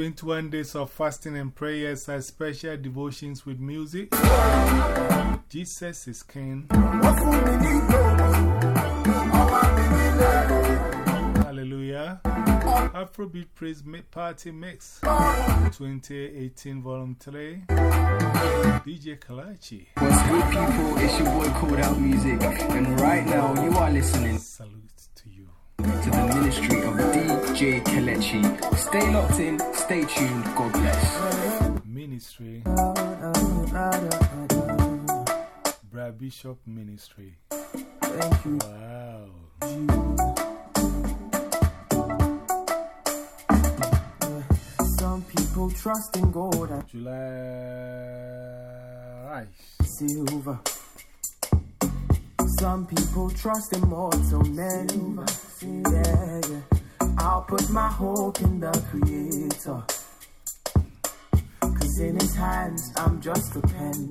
21 days of fasting and prayers are special devotions with music. Jesus is King. Hallelujah. Afrobeat Praise Party Mix 2018 Volume 3. DJ Kalachi. What's good, people? It's your boy Called Out Music, and right now you are listening Salute. To the ministry of DJ Kalechi. Stay locked in, stay tuned. God bless. Ministry. Brad Bishop Ministry. Thank you. Wow. Some people trust in gold and July. silver. Some people trust in mortal men. Yeah, yeah. I'll put my hope in the Creator. Cause in His hands, I'm just a pen.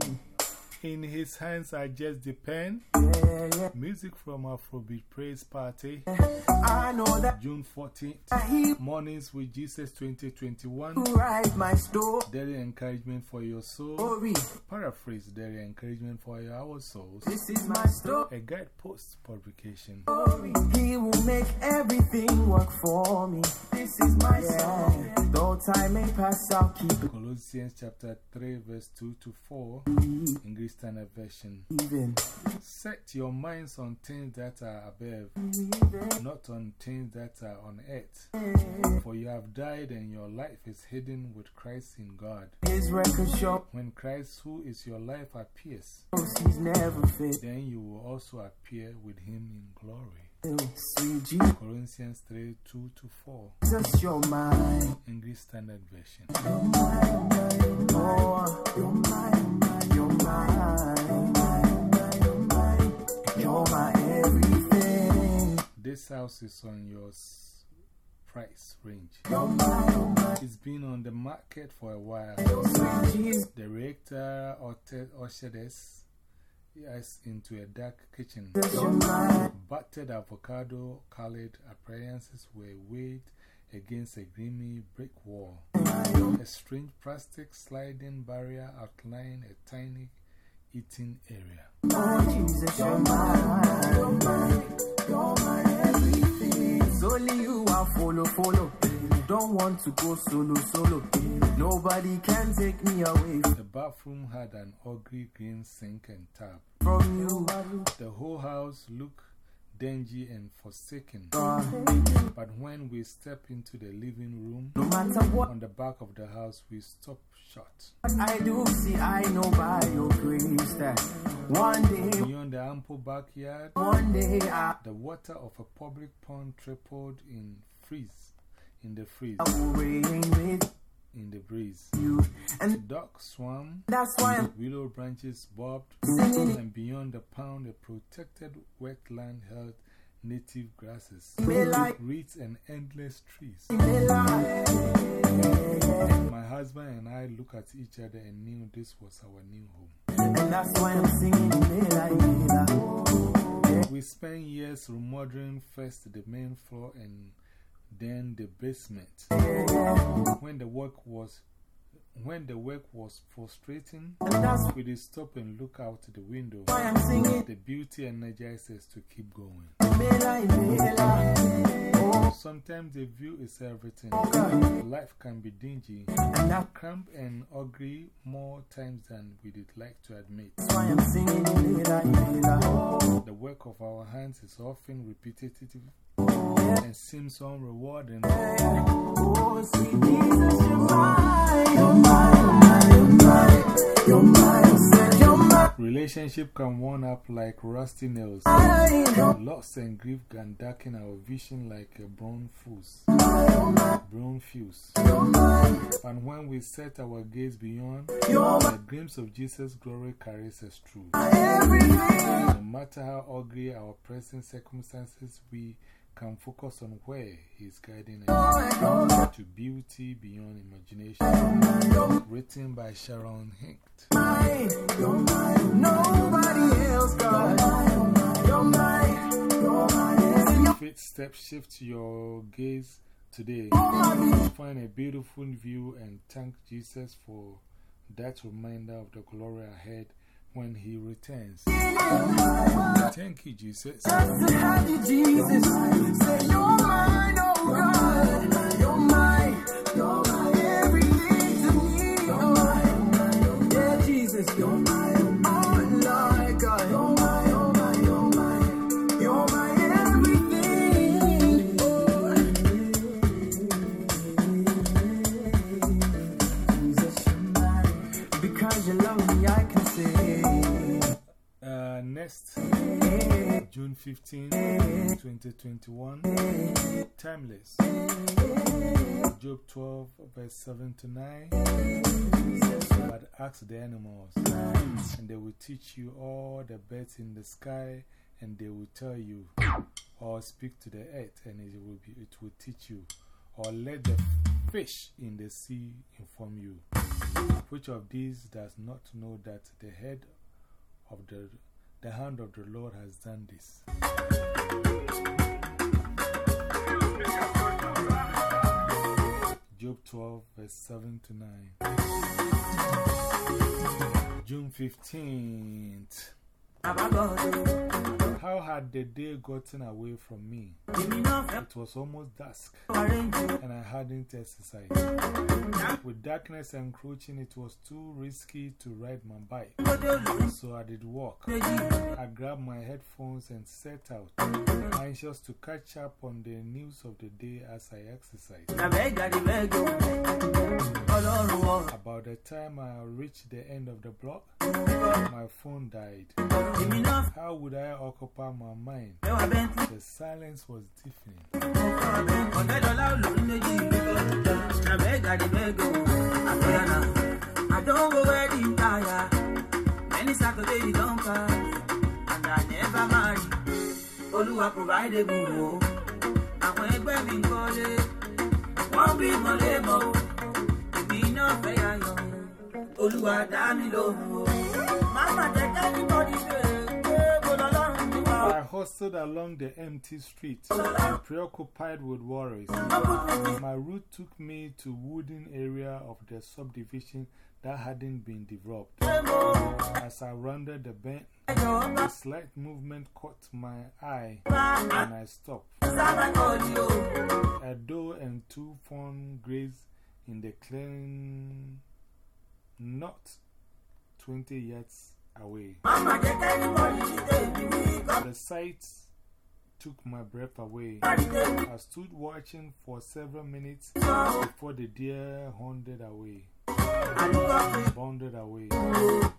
In his hands, I just depend. Yeah, yeah. Music from Afrobeat Praise Party. I know that June 14th. He Mornings with Jesus 2021. will write my story. Daily encouragement for your soul. Paraphrase daily encouragement for your our souls. This is my story. A guide post publication. He will make everything work for me. This is my story. Though time may pass, I'll keep it Colossians chapter 3, verse 2 to 4. Mm-hmm. English Standard Version. even. Set your minds on things that are above, not on things that are on earth. For you have died, and your life is hidden with Christ in God. His record shows When Christ, who is your life, appears, he's never failed. then you will also appear with him in glory. Sweet Corinthians 3 2 to 4. Jesus, you're mine. English Standard Version. Oh, you're mine. You're mine. You're mine. You're my everything. This house is on your price range. It's been on the market for a while. The rector ushered ushered us into a dark kitchen. Battered avocado colored appliances were weighed against a grimy brick wall. A strange plastic sliding barrier outlined a tiny eating area. Jesus, you're mine. You're mine. You're my everything. It's only you I follow, follow. Don't want to go solo, solo. Nobody can take me away The bathroom had an ugly green sink and tap. From you. The whole house looked dingy and forsaken. Uh. But when we stepped into the living room, no matter what on the back of the house, we stopped short. I do, see, I know by your grace that one day, Beyond the ample backyard, one day I the water of a public pond tripled in freeze, in the freeze, will reign with in the breeze. And Ducks swam, that's why willow branches bobbed, and beyond the pond, a protected wetland held native grasses, reeds, and endless trees. My husband and I looked at each other and knew this was our new home. And that's why I'm singing me like, me. We spent years remodeling first the main floor and then the basement. When the work was when the work was frustrating, And that's we did stop and look out the window. The beauty energizes to keep going. Sometimes the view is everything. Life can be dingy, cramped, and ugly more times than we did like to admit. The work of our hands is often repetitive and seems unrewarding. Relationship can worn up like rusty nails. Loss and grief can darken our vision like a brown fuse. Brown fuse. And when we set our gaze beyond, the glimpse of Jesus' glory carries us through. No matter how ugly our present circumstances, we can focus on where He's guiding us to beauty beyond imagination. Written by Sharon mine. Faith step shift your gaze today. Find a beautiful view and thank Jesus for that reminder of the glory ahead when He returns. Thank you, Jesus. You, Jesus. Say, You're mine, oh God. You're mine. 15, 2021, Timeless. Job 12, verse 7 to 9. But ask the animals, and they will teach you all the birds in the sky, and they will tell you, or speak to the earth, and it will, be, it will teach you, or let the fish in the sea inform you. Which of these does not know that the head of the, the hand of the Lord has done this? Job 12, verse 7 to 9. June 15th. How had the day gotten away from me? It was almost dusk, and I hadn't exercised. With darkness encroaching, it was too risky to ride my bike, so I did walk. I grabbed my headphones and set out, anxious to catch up on the news of the day as I exercised. About the time I reached the end of the block, my phone died. How would I occupy my mind? The silence was deafening. I don't go wedding tire. Many Saturday you don't pass. And I never marry. Olúwa provide a good. Àwọn ẹgbẹ́ mi ń kọ́lé. Wọ́n bí mọ́lé mọ́ o. Èmi náà fẹ́ yàyọ̀. Olúwa dá mi lóhùn o. I hustled along the empty street, preoccupied with worries. My route took me to wooden area of the subdivision that hadn't been developed. As I rounded the bend, a slight movement caught my eye and I stopped. A doe and two fawn grazed in the clearing, not 20 yards away. The sight took my breath away. I stood watching for several minutes before the deer hounded away, bounded away.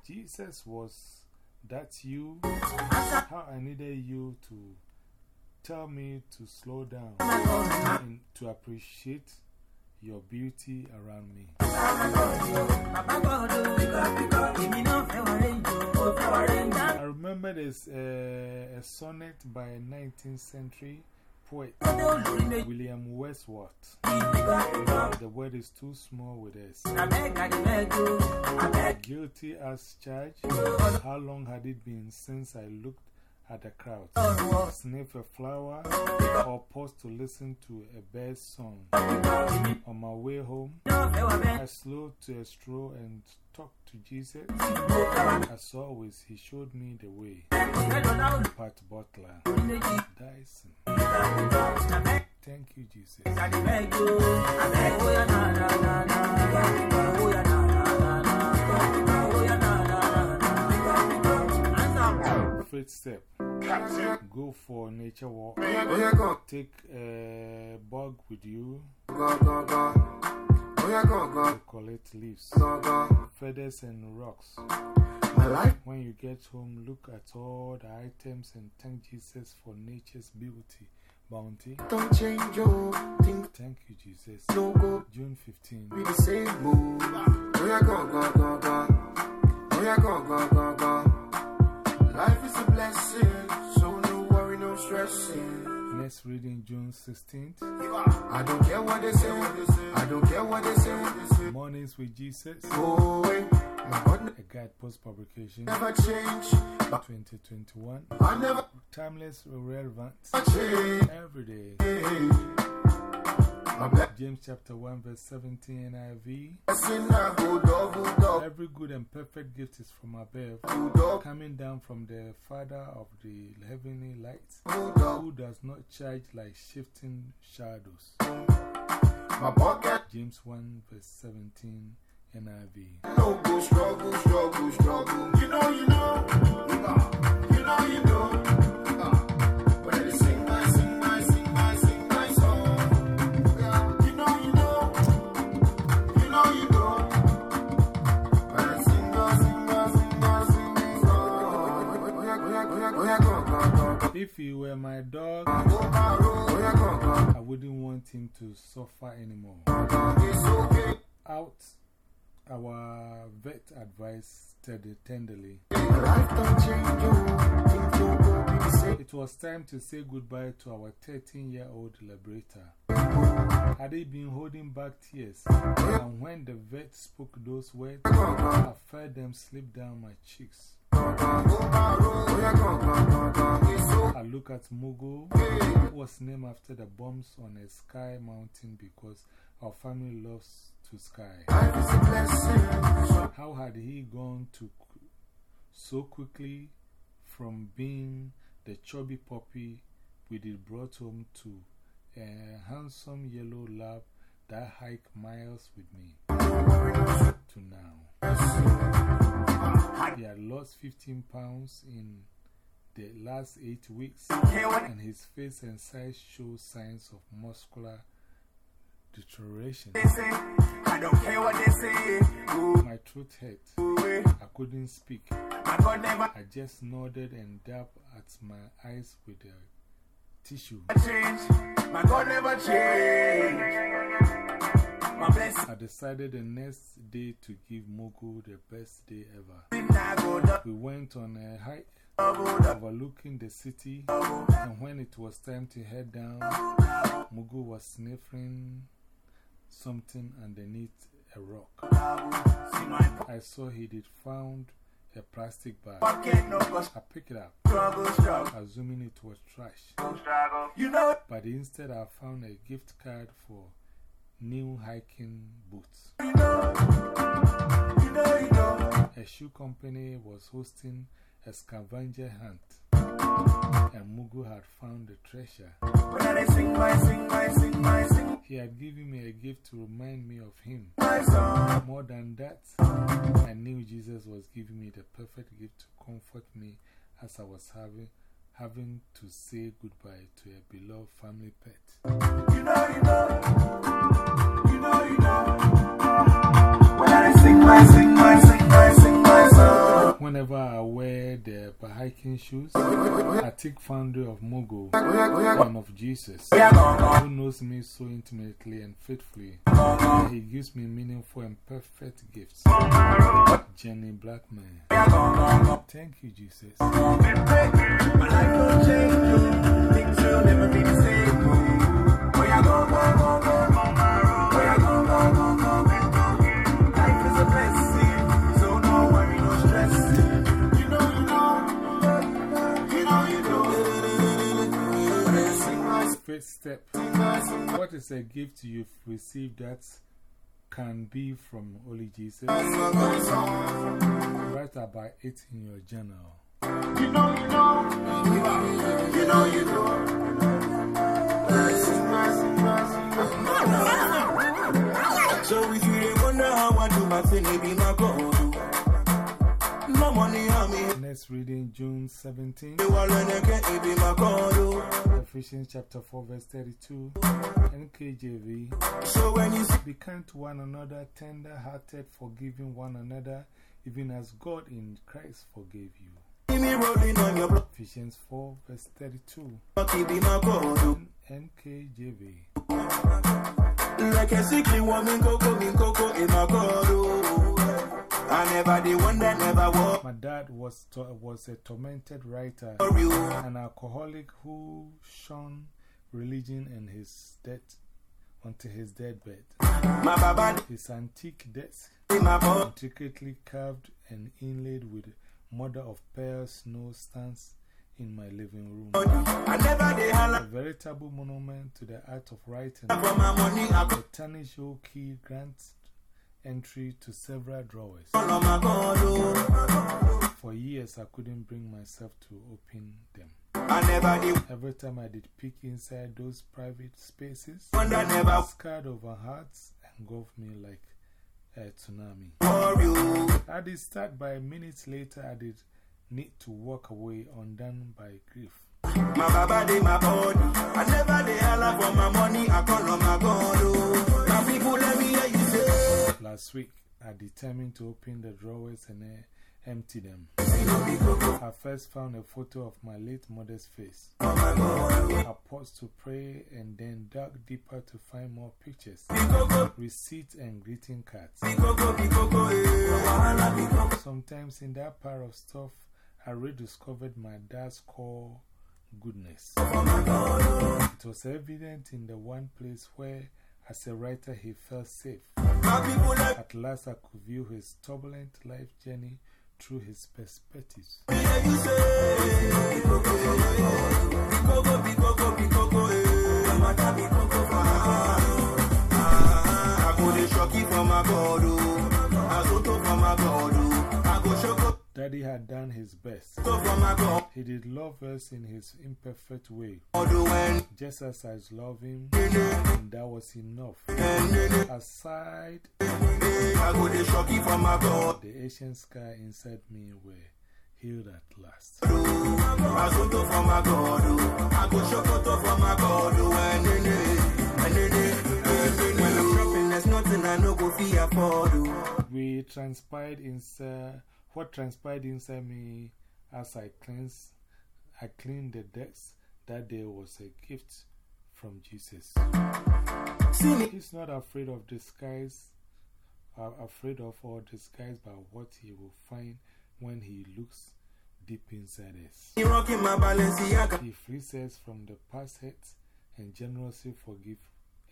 Jesus, was that you? How I needed you to tell me to slow down and to appreciate your beauty around me. I remember there's a, a sonnet by a 19th century poet, William Wordsworth. The word is too small with us. Guilty as charged. How long had it been since I looked at the crowd, sniff a flower, or pause to listen to a bird's song? On my way home, I slowed to a stroll and talked to Jesus. As always, he showed me the way. Pat Butler, Dyson. Thank you, Jesus. First step go for nature walk. Take a bug with you oh, to collect leaves, feathers, and rocks. When you get home, look at all the items and thank Jesus for nature's beauty, bounty. Don't change your thing. Thank you, Jesus. No go June 15. be the same move. Oh yeah, go, go, go, go. Oh yeah, go, go, go, go. Life is a blessing, so no worry, no stressing. Next reading, June 16th. I don't care what they say, I don't care what they say. Mornings with Jesus. Oh, wait, my God A guide post publication never change, but 2021. I never Timeless, relevant, every day. James chapter 1, verse 17 NIV. blessing I go double, double, Every good and perfect gift is from above, coming down from the Father of the heavenly lights, who does not charge like shifting shadows. James 1, verse 17 NIV. struggle, struggle, struggle. You know, you know, ah. you know, you know. When If he were my dog, I wouldn't want him to suffer anymore. Out, our vet advised tend- tenderly. It was time to say goodbye to our 13 year old Labrador. Had he been holding back tears, and when the vet spoke those words, I felt them slip down my cheeks. I look at Mogul, who was named after the bombs on a sky mountain because our family loves to sky. How had he gone to so quickly from being the chubby puppy we did brought home to a handsome yellow lab that hiked miles with me to now? He had lost 15 pounds in the last eight weeks, and his face and size show signs of muscular deterioration. My throat hurt. I couldn't speak. I just nodded and dabbed at my eyes with a tissue. My God never change. I decided the next day to give Mogul the best day ever. I go double, We went on a hike overlooking the city, and when it was time to head down, Mogul was sniffing something underneath a rock. I saw he did found a plastic bag. pocket, no go I picked it up, assuming it was trash. struggle. You know, But instead, I found a gift card for new hiking boots. A shoe company was hosting a scavenger hunt, and Mogul had found the treasure. He had given me a gift to remind me of him. More than that, I knew Jesus was giving me the perfect gift to comfort me as I was having, having to say goodbye to a beloved family pet. You know, you know, Whenever I wear the hiking shoes, I take founder of Mogul and of Jesus, who knows me so intimately and faithfully. He gives me meaningful and perfect gifts. Jenny Blackman. Thank you, Jesus. My life will change. Things will never be the same. Step. What is a gift you've received that can be from only Jesus? Write about it in your journal. You know, you know. You know, you know. You wonder how I do my thing, it be my God. Next reading, June 17, you are learning, it be my God. Oh? Ephesians chapter 4, verse 32, NKJV. So when you Be kind to one another, tender hearted, forgiving one another, even as God in Christ forgave you. me rolling on your block, Ephesians 4, verse 32, it be my God. Oh? NKJV. Like a sickly woman, coco, me coco, in my God. I never the one that never walk My dad was, was a tormented writer, an alcoholic who shunned religion and his death until his deathbed. His antique desk, in my body. intricately carved and inlaid with mother of pearl snow stands in my living room. I never they A veritable monument to the art of writing. for my money. I The tarnish oak key grants entry to several drawers. For years, I couldn't bring myself to open them. Every time I did peek inside those private spaces, scarred over hearts engulfed me like a tsunami. I did start by minutes later, I did need to walk away undone by grief. My baba my body. I never for my money. I call on my God. Oh. Now people let me hear you say. Last week, I determined to open the drawers and uh, empty them. I first found a photo of my late mother's face. I paused to pray and then dug deeper to find more pictures, receipts, and greeting cards. Sometimes in that pile of stuff, I rediscovered my dad's core goodness. It was evident in the one place where, as a writer, he felt safe. At last, I could view his turbulent life journey through his perspectives. Daddy had done his best. for my God. He did love us in his imperfect way, just as I love him, and that was enough. Aside, I go dey shocky for my God. the Asian sky inside me were healed at last. We transpired inside what transpired inside me as I cleansed, I cleaned the decks that day was a gift from Jesus. He's not afraid of disguise, uh, afraid of or disguised by what he will find when he looks deep inside us. Me rocking my Balenciaga He frees us from the past hurts and generously forgive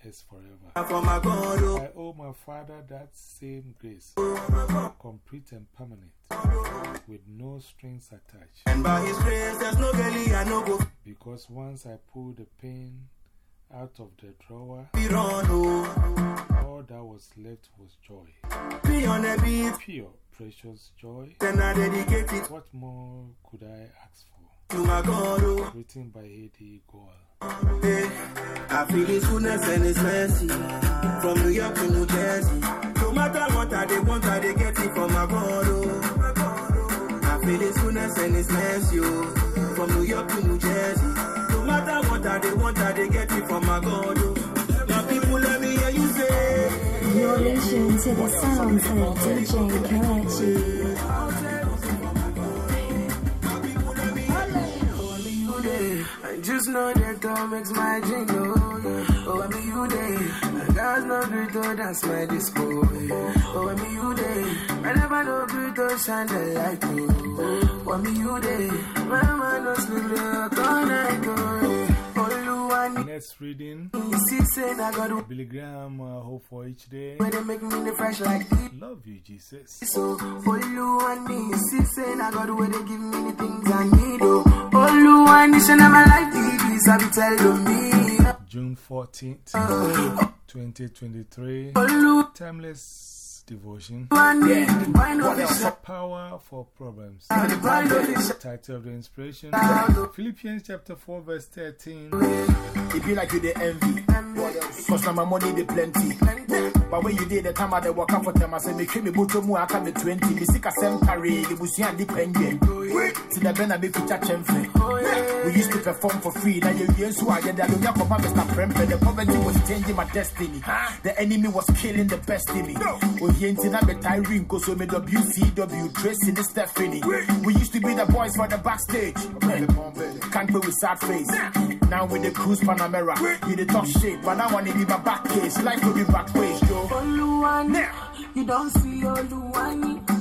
us forever. for my God. Oh. I owe my Father that same grace, complete and permanent, with no strings attached. And by His grace, there's no girlie I no go Because once I pulled the pain out of the drawer. Oh. all that was left was joy. Be on the beat, Pure, precious joy. then I dedicate What more could I ask for? to my God. Oh. Written by Haiti Goal. I feel His goodness and His mercy from New York to New Jersey. No matter what I they want, I they get it from my God. Oh. I feel His goodness and His mercy oh. from New York to New Jersey. No matter what I they want, I they get it from my God. Oh. My people, let me hear you say. You're listening to the sounds of DJ Kelechi. Just know that God makes my dream oh. Oh, I mean you day. God's no great to dance my disco. Oh, I mean you day. I never know great to shine the light. Oh, oh I mean you day. My man no sleep all night. Oh, Next reading me six and I got to Billy Graham, uh, Hope for Each Day. where they make me the fresh like this. Love you, Jesus. So, Olu and me, six and I got where they give me the things I need. Oh, Olu and this and my life, this I be telling me. June 14th, uh, 2023. Olu Timeless devotion. and me, the mind of it, Power for problems. the mind of it. Title of the inspiration uh, Philippians chapter 4, verse 13. It be like you the envy. Cause now my money they plenty. But when you did the time I dey walk out for them, I say, make me buto mu aka me 20. Me sick a sem carry, the and the pengue. See the ben I be feature chemfe. We used to perform for free. Now you years who are there, don't ya come Mr. Prempe. The poverty was changing my destiny. The enemy was killing the best in me. Oh, he ain't in a Tyrene, cause we made WCW, Tracy and Stephanie. We used to be the boys for the backstage. Can't play with sad face. Now with the cruise Panamera, you the talk shit, but now I need my back case. Life will be back backways, yo. Oluwani, you don't see Oluwani.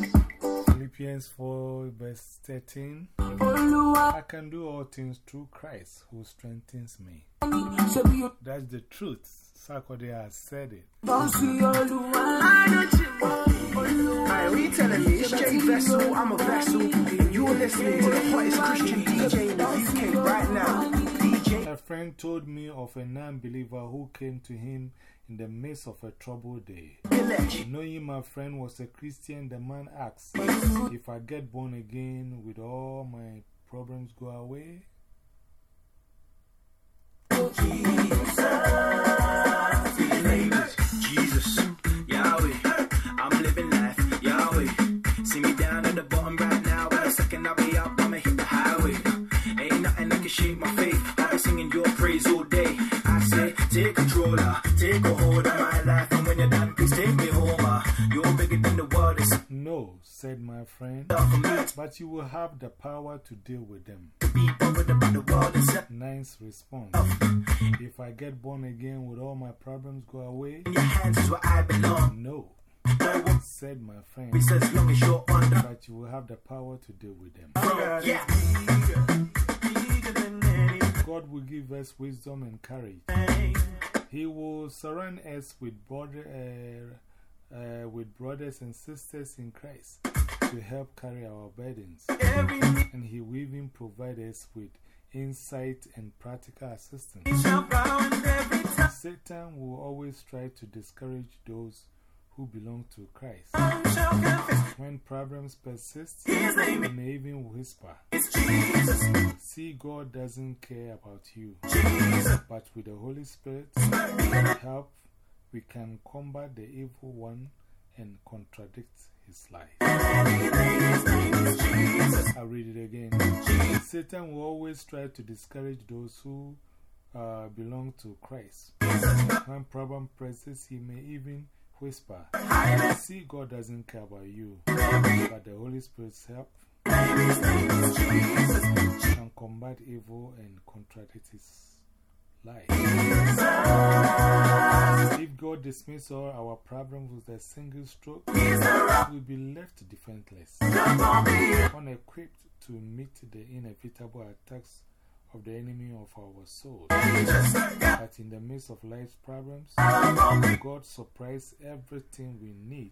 Philippians 4, verse 13. I can do all things through Christ who strengthens me. That's the truth. Sarkodie has said it. don't see Oluwani. Alright, what telling me? It's J Vessel, I'm a vessel, and you're listening to the hottest Christian DJ in the UK right now. DJ. A friend told me of a non believer who came to him in the midst of a troubled day. Knowing my friend was a Christian, the man asked, If I get born again, will all my problems go away? Jesus, Yahweh, I'm living life, Yahweh. See me down at the bottom right now, but the second I'll be up, I'ma hit the highway. Ain't nothing that can shake my faith. I'll be singing your praise all day. I say, take control, uh, friend, but you will have the power to deal with them. Nice response. If I get born again, will all my problems go away? No, said my friend, but you will have the power to deal with them. God will give us wisdom and courage. He will surround us with, brother, uh, uh, with brothers and sisters in Christ to help carry our burdens. And He will even provide us with insight and practical assistance. Satan will always try to discourage those who belong to Christ. When problems persist, he may even whisper. See, God doesn't care about you. But with the Holy Spirit help, we can combat the evil one and contradict his life. I'll read it again. Satan will always try to discourage those who uh, belong to Christ. When problem presses, he may even whisper, See, God doesn't care about you, but the Holy Spirit's help can combat evil and contradict his life. If God dismisses all our problems with a single stroke, we'll be left defenseless, unequipped to meet the inevitable attacks of the enemy of our souls. But in the midst of life's problems, God supplies everything we need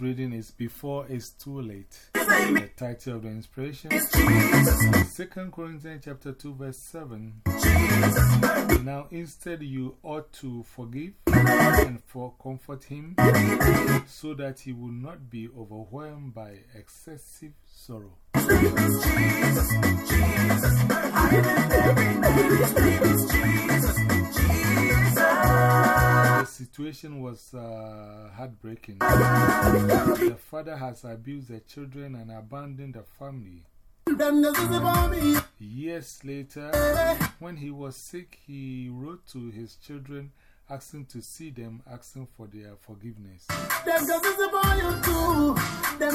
Reading is Before It's Too Late. The title of the inspiration 2 Corinthians chapter 2, verse 7. Now instead, you ought to forgive and for comfort him so that he will not be overwhelmed by excessive sorrow. The situation was uh, heartbreaking. The father has abused the children and abandoned the family. Years later, when he was sick, he wrote to his children asking to see them, asking for their forgiveness.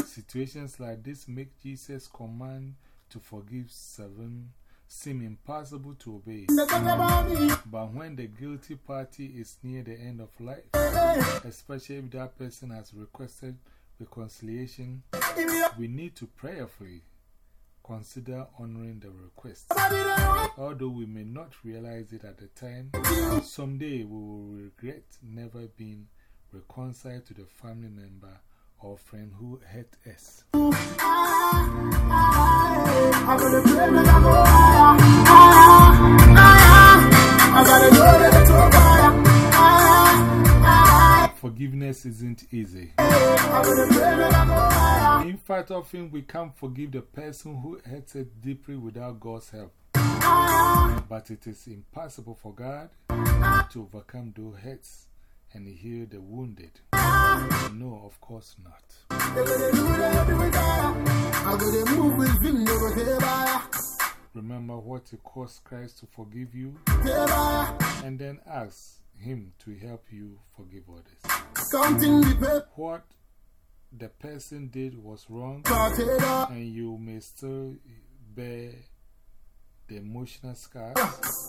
Situations like this make Jesus' command to forgive seven seem impossible to obey. But when the guilty party is near the end of life, especially if that person has requested reconciliation, we need to prayerfully consider honoring the request. Although we may not realize it at the time, someday we will regret never being reconciled to the family member or friend who hurt us. Forgiveness isn't easy. In fact, often we can't forgive the person who hurts us deeply without God's help. But it is impossible for God to overcome those hurts and heal the wounded. No, of course not. Remember what it cost Christ to forgive you, and then ask Him to help you forgive others. What the person did was wrong, and you may still bear the emotional scars.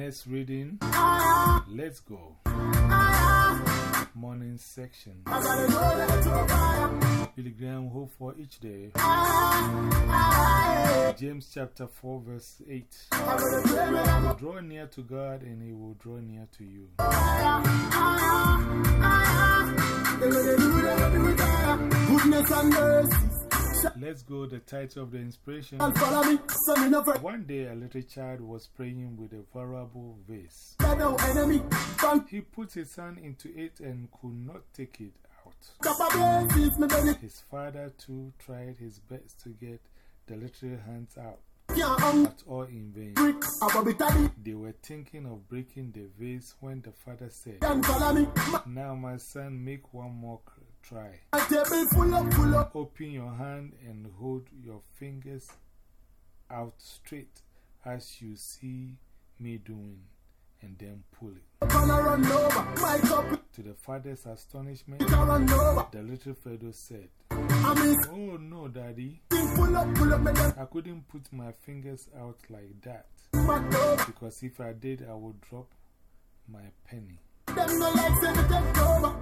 Next reading, let's go. Morning section. Billy Graham, hope for each day. James chapter 4, verse 8. I'm gonna pray, make I go Draw near to God, and He will draw near to you. Goodness and mercy Let's go. The title of the inspiration. shall follow me. So me no fret, One day, a little child was praying with a variable vase. no enemy. From He put his hand into it and could not take it out. top of bases, me belly His father, too, tried his best to get the little hands out, but um, all in vain. quick. I go be taddy They were thinking of breaking the vase when the father said, and follow me. Now, my son, make one more try. Open your hand and hold your fingers out straight as you see me doing, and then pull it. To the father's astonishment, the little fellow said, Oh no, daddy, I couldn't put my fingers out like that because if I did, I would drop my penny. Them no like say me take over.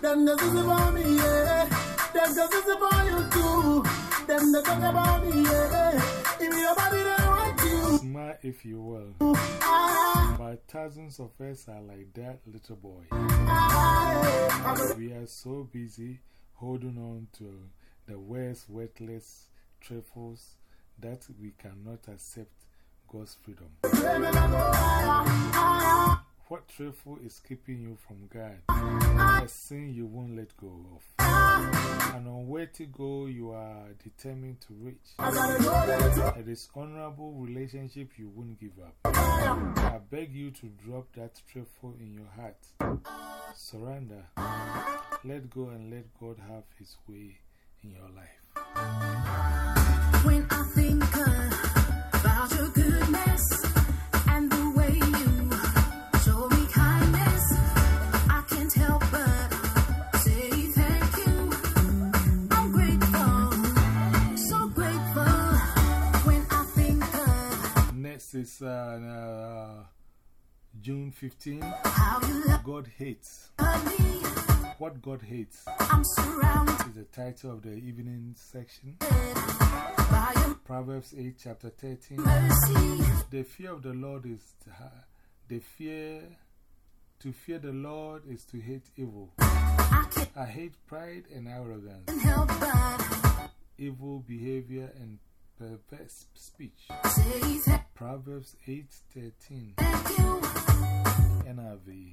Them the is about me, yeah. Them about you too. Them the talk about me, yeah. If your body they want you, Smile if you will, ah, but thousands of us are like that little boy. ah, We are so busy holding on to the worst, worthless trifles that we cannot accept God's freedom. What trifle is keeping you from God? A sin you won't let go of. And on where to go you are determined to reach. A dishonorable relationship you won't give up. I beg you to drop that trifle in your heart. Surrender. Let go and let God have His way in your life. When I think about your goodness Next is uh, uh, June 15. how you love God hates. What God hates I'm surrounded is the title of the evening section. Proverbs 8, chapter 13. The fear of the Lord is the fear. To fear the Lord is to hate evil. I hate pride and arrogance, evil behavior, and perverse speech. Proverbs 8 13 you. NIV.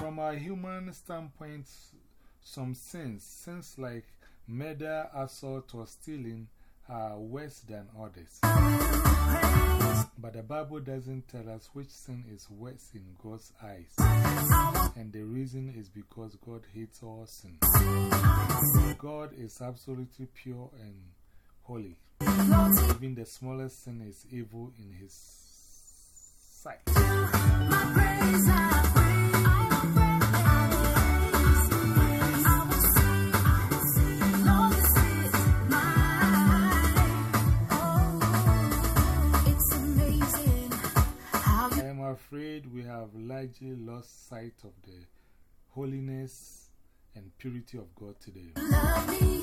From a human standpoint, some sins, sins like murder, assault, or stealing, are worse than others. But the Bible doesn't tell us which sin is worse in God's eyes. And the reason is because God hates all sin. God is absolutely pure and holy. Even the smallest sin is evil in His sight. Afraid we have largely lost sight of the holiness and purity of God today. me.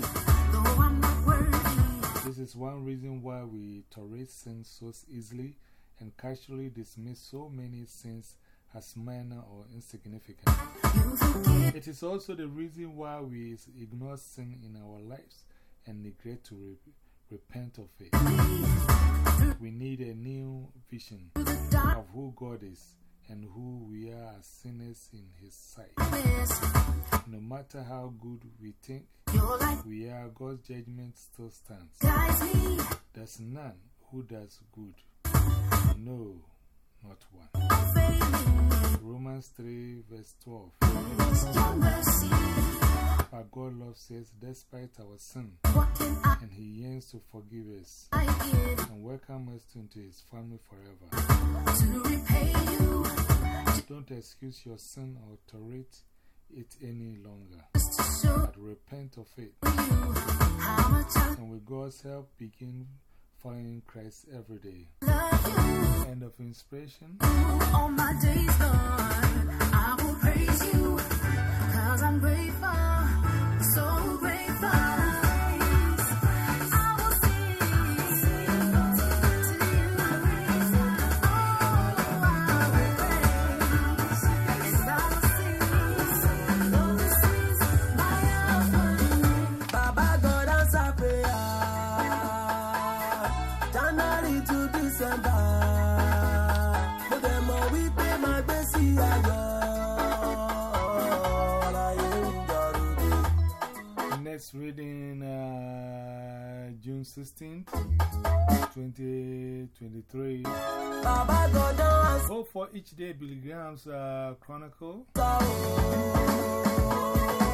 This is one reason why we tolerate sin so easily and casually dismiss so many sins as minor or insignificant. It is also the reason why we ignore sin in our lives and neglect to re repent of it. We need a new vision of who God is and who we are as sinners in His sight. No matter how good we think we are, God's judgment still stands. There's none who does good. No, not one. Romans 3, verse 12. But God loves us despite our sin, and He yearns to forgive us and welcome us into His family forever. Don't excuse your sin or tolerate it any longer, but repent of it. And with God's help, begin following Christ every day. End of inspiration. All my days gone, I will praise you, cause I'm grateful, so grateful. Next reading uh, June 16th, 2023. Baba God don answer Hope for each day, Billy Graham's uh, Chronicle.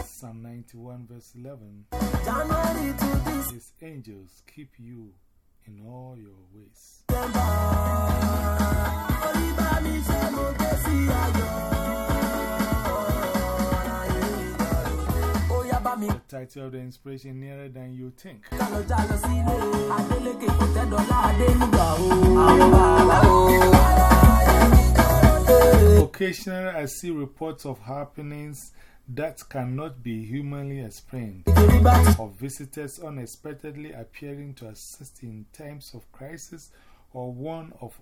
Psalm 91, verse 11. January to His angels keep you in all your ways. The title of the inspiration, Nearer Than You Think. kálọ̀ jálọ sílé. Adélékè kò tẹ́dọ̀lá Adénúgà o. Àwọn bàbá o. Occasionally, I see reports of happenings that cannot be humanly explained, Torí bá ti of visitors unexpectedly appearing to assist in times of crisis or one of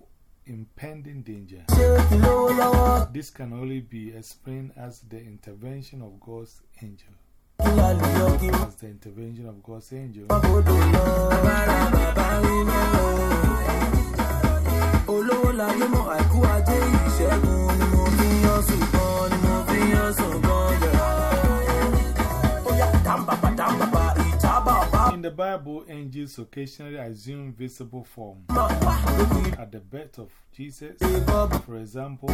impending danger. ṣe ti lówó lọ́wọ́. This can only be explained as the intervention of God's angel. As the intervention of God's angel. mo the Bible, angels occasionally assume visible form. At the birth of Jesus, for example,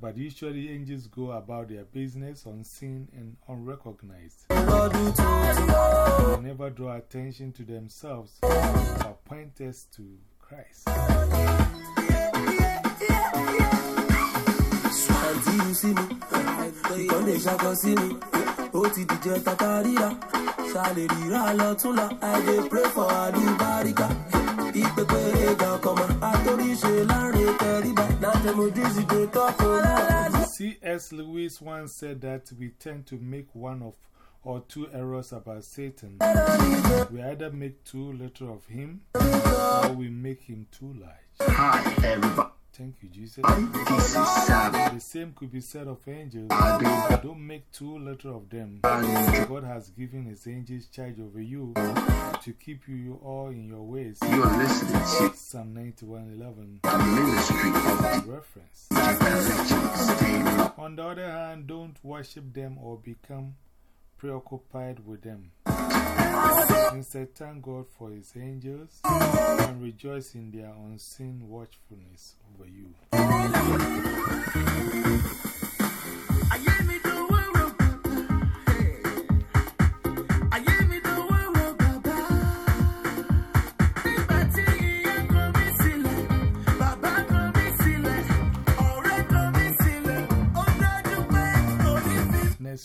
but usually angels go about their business unseen and unrecognized. They never draw attention to themselves but point us to Christ. lè ṣàkọ sí mi ó ti dìjẹ́ tata ríra ṣàlè ríra lọ́túnla i dey pray for àlùbáríkà ìpèpè ẹ̀gà ọkọ̀mọ̀ àtòríṣe láàrin tẹríba látẹ̀mọ̀dúsí tó tọ́kọ̀ C.S. Lewis once said that we tend to make one of or two errors about Satan. We either make too little of him or we make him too large. Hi, everybody. Thank you, Jesus. This is Savage. The same could be said of angels. Don't make too little of them. God has given His angels charge over you to keep you all in your ways. You're listening to Psalm 91:11 the ministry of reference. Collection. Stay low. On the other hand, don't worship them or become preoccupied with them. Instead, thank God for His angels and rejoice in their unseen watchfulness over you.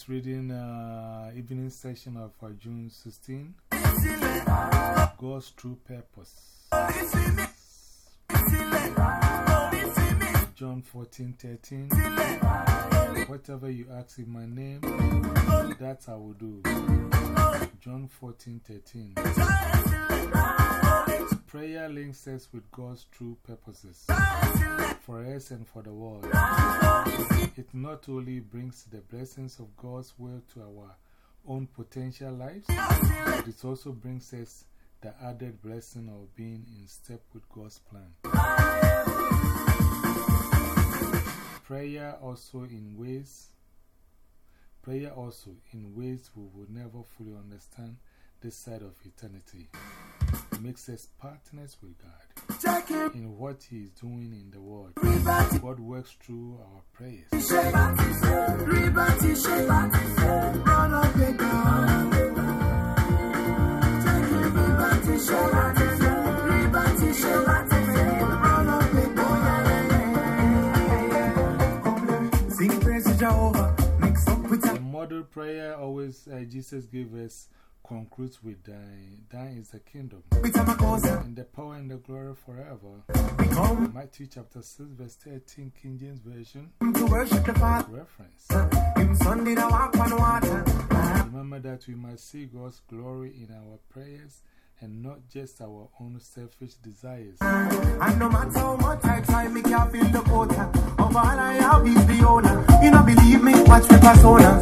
Reading, uh, evening session of uh, June 16. mí sílẹ̀, God's true purpose. John 14 13. sílẹ̀, kò ní Whatever you ask in my name, that I will do. John 14 13. Prayer links us with God's true purposes for us and for the world. It not only brings the blessings of God's will to our own potential lives, but it also brings us the added blessing of being in step with God's plan. Prayer also in ways, prayer also in ways we will never fully understand this side of eternity. Makes us partners with God in what He is doing in the world. God works through our prayers. Sing praise to Jehovah, mix up with The model prayer always uh, Jesus gave us concludes with thine, thine is the kingdom a bit of my cause. and the power and the glory forever. Matthew chapter 6, verse 13, King James Version to worship the Father. reference. Him son did a walk on water. Remember that we must see God's glory in our prayers and not just our own selfish desires. And no matter how much I try, me can't feel the quota. Of all I have is the owner. You don't believe me? Watch me persona.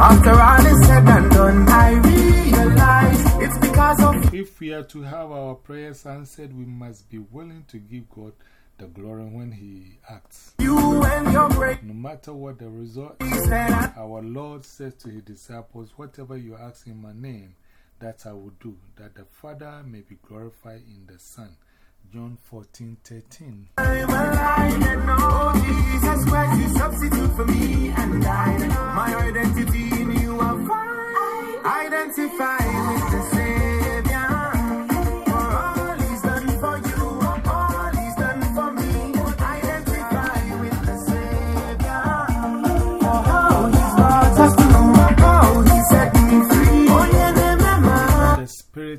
After all is said and done, I realize it's because of If we are to have our prayers answered, we must be willing to give God the glory when He acts. you and your grace. No matter what the result, our Lord says to His disciples, Whatever you ask in my name, that I will do, that the Father may be glorified in the Son. John 14 13. am alive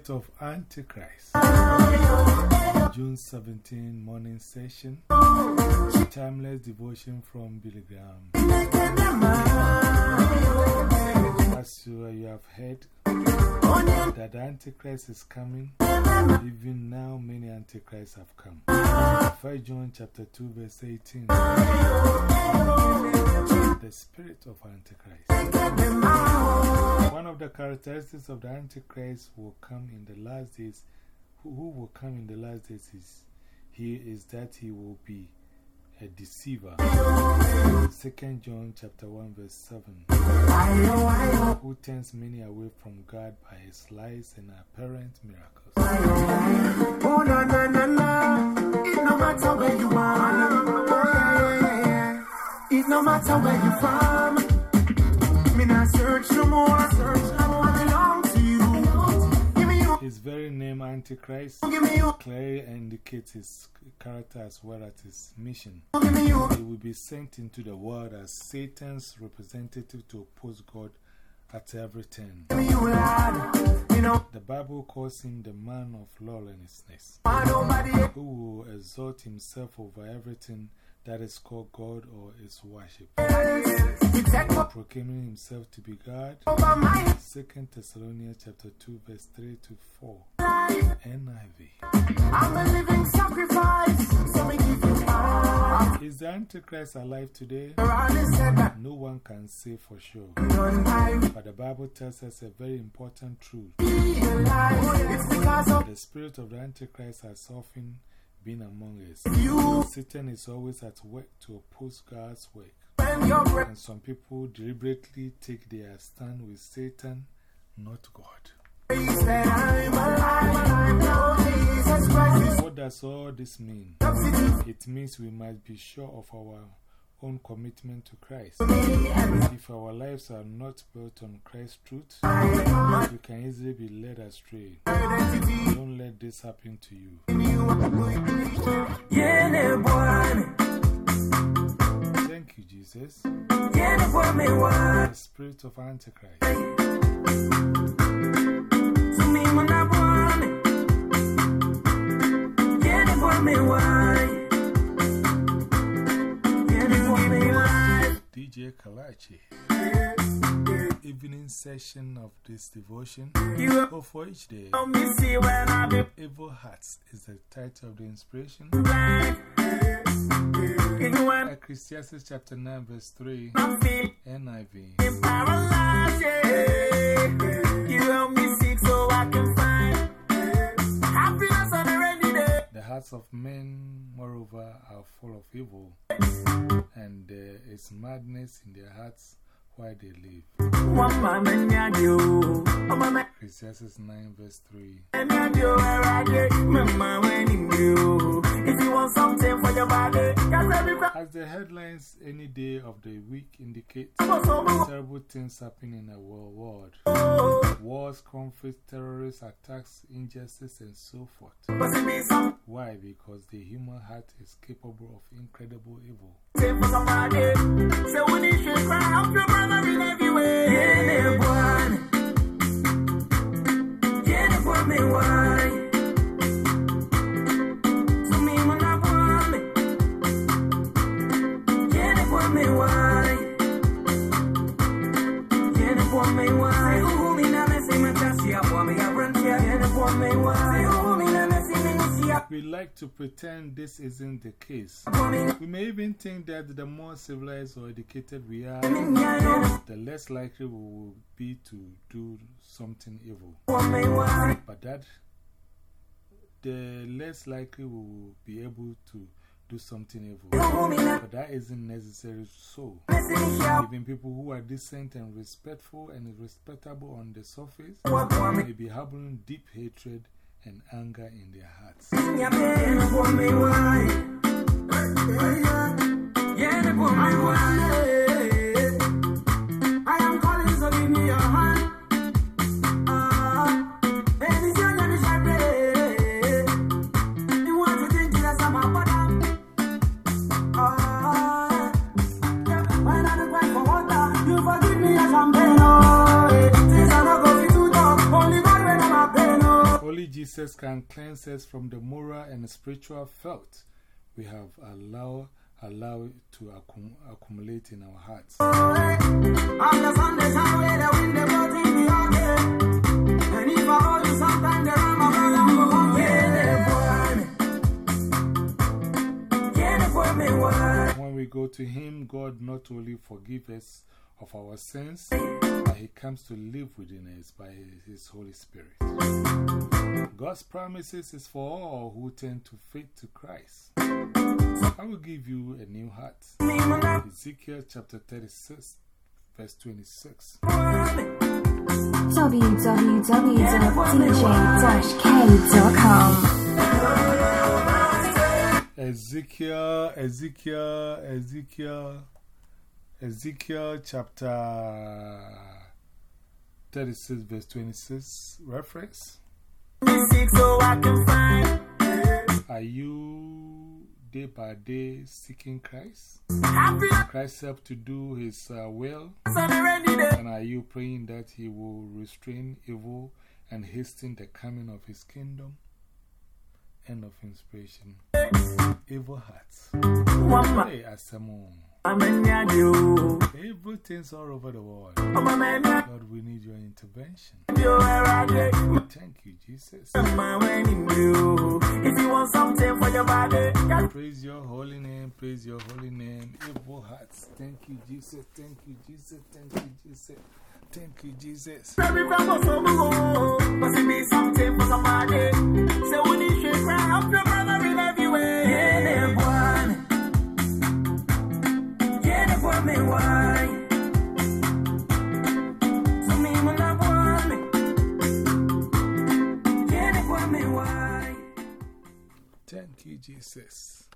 Of Antichrist. June 17 morning session. Timeless devotion from Billy Graham. As you have heard that the Antichrist is coming, even now many Antichrists have come. 1 John chapter 2 verse 18. The Spirit of Antichrist. One of the characteristics of the Antichrist will come in the last days, who, will come in the last days is, he is that he will be a deceiver. 2 John chapter 1 verse 7. Who turns many away from God by his lies and apparent miracles. It no matter where you are. It no matter where you from. Me not search no more. Search no more. His very name, Antichrist, Give me you. clearly indicates his character as well as his mission. Give me you. He will be sent into the world as Satan's representative to oppose God at every turn. Give me you, lad. You know, The Bible calls him the man of lawlessness, who will exalt himself over everything that is called God or is up proclaiming himself to be God. over my 2 Thessalonians chapter 2, verse 3 to 4. NIV. I'm a living sacrifice. So me give you. Is the Antichrist alive today? No one can say for sure. But the Bible tells us a very important truth. The spirit of the Antichrist has often been among us. you Satan is always at work to oppose God's work. and your breath. And some people deliberately take their stand with Satan, not God. I'm alive, I know Jesus What does all this mean? It means we must be sure of our own commitment to Christ. If our lives are not built on Christ's truth, we can easily be led astray. Don't let this happen to you. Thank you, Jesus. yene bwami wa, The spirit of Antichrist. DJ Kalachi. Evening session of this devotion. Go for each day. Evil Hearts is the title of the inspiration. Ecclesiastes chapter 9, verse 3, NIV. The hearts of men moreover, are full of evil, and there is madness in their hearts while they live. Ecclesiastes 9, verse 3. Yeah, you, where I get. Mama, when you. If you want something for your body, cause every crack As the headlines any day of the week indicate, was terrible things happen in our world. Wars, conflicts, terrorist attacks, injustice, and so forth. must it be something Why? Because the human heart is capable of incredible evil. for somebody? So when you We like to pretend this isn't the case. We may even think that the more civilized or educated we are, the less likely we will be to do something evil. But that, the less likely we will be able to do something evil. But that isn't necessarily so. Even people who are decent and respectful and respectable on the surface may be harboring deep hatred and anger in their hearts. I am calling, so give me your hand. Jesus can cleanse us from the moral and spiritual filth we have allowed allow to accum accumulate in our hearts. When we go to Him, God not only forgives us of our sins, but He comes to live within us by His Holy Spirit. God's promises is for all who turn to faith to Christ. I will give you a new heart. Ezekiel chapter 36, verse 26. www.dj-k.com. Ezekiel, Ezekiel, Ezekiel, Ezekiel chapter 36, verse 26. Reference. Are you day by day seeking Christ? Christ helped to do His uh, will? And are you praying that He will restrain evil and hasten the coming of His kingdom? End of inspiration. Evil hearts. Hey, Asamo. You. Evil all over the world. I'm a man, Lord, we need your intervention. you're where I get. Thank you, Jesus. You. If you want something for your body, Praise your holy name, praise your holy name. Evil hearts. Thank you, Jesus. Thank you, Jesus. Thank you, Jesus. Thank you, Jesus. Baby, grab us Thank Jesus.